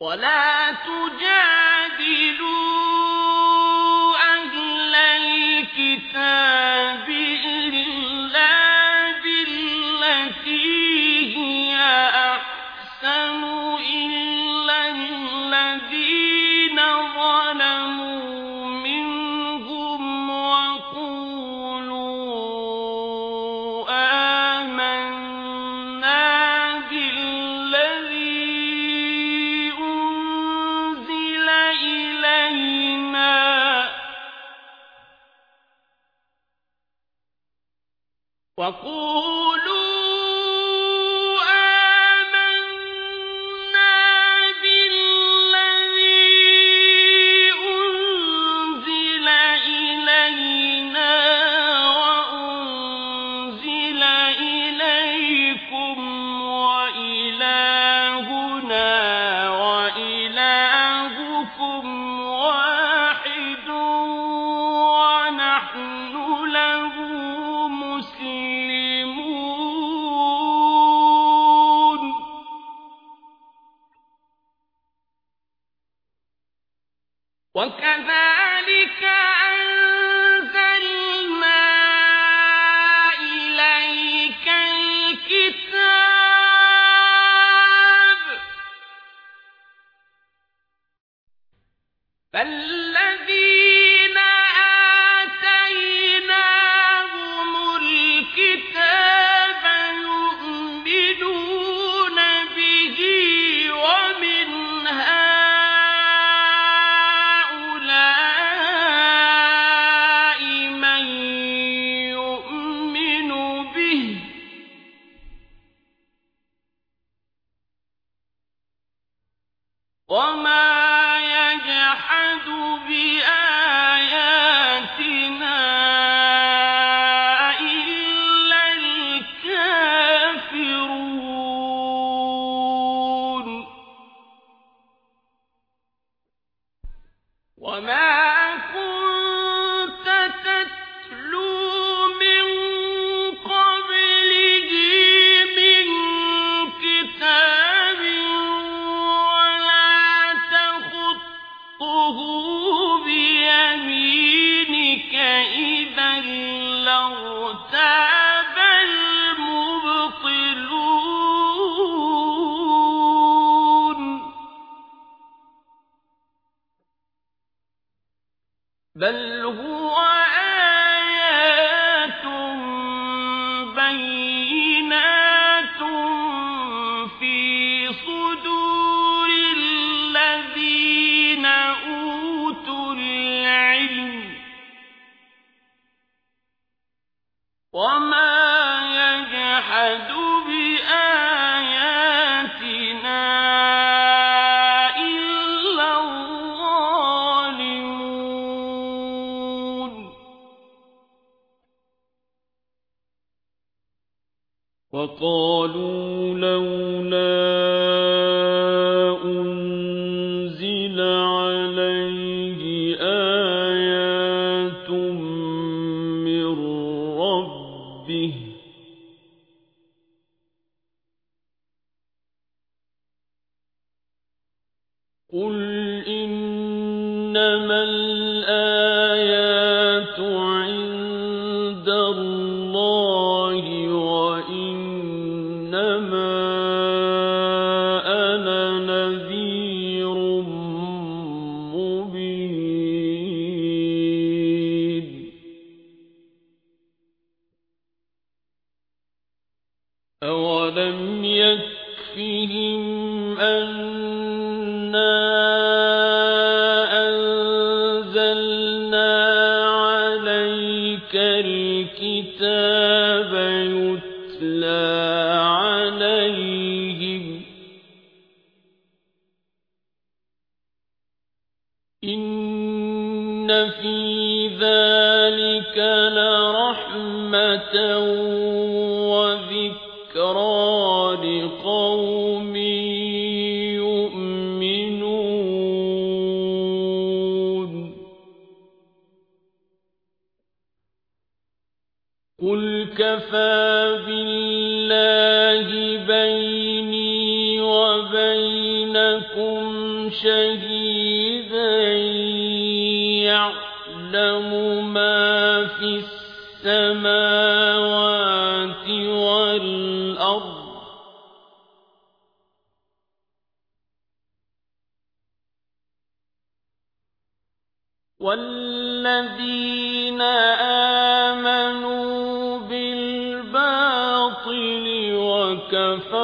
ولا تجادلوا أهل الكتاب وقولوا وكذلك وما يجحد بآياتنا إلا الكافرون وما بل وقالوا لولا أنزل عليه آيات من ربه قل إنما الآيات وإنما أنا نذير مبين. أولم يكفهم أنا أنزلنا عليك الكتاب يتلى ذلك لرحمة وذكرى لقوم يؤمنون. قل كفى بالله بيني وبينكم شهيدا يعلم والأرض والذين آمنوا بالباطل وكفروا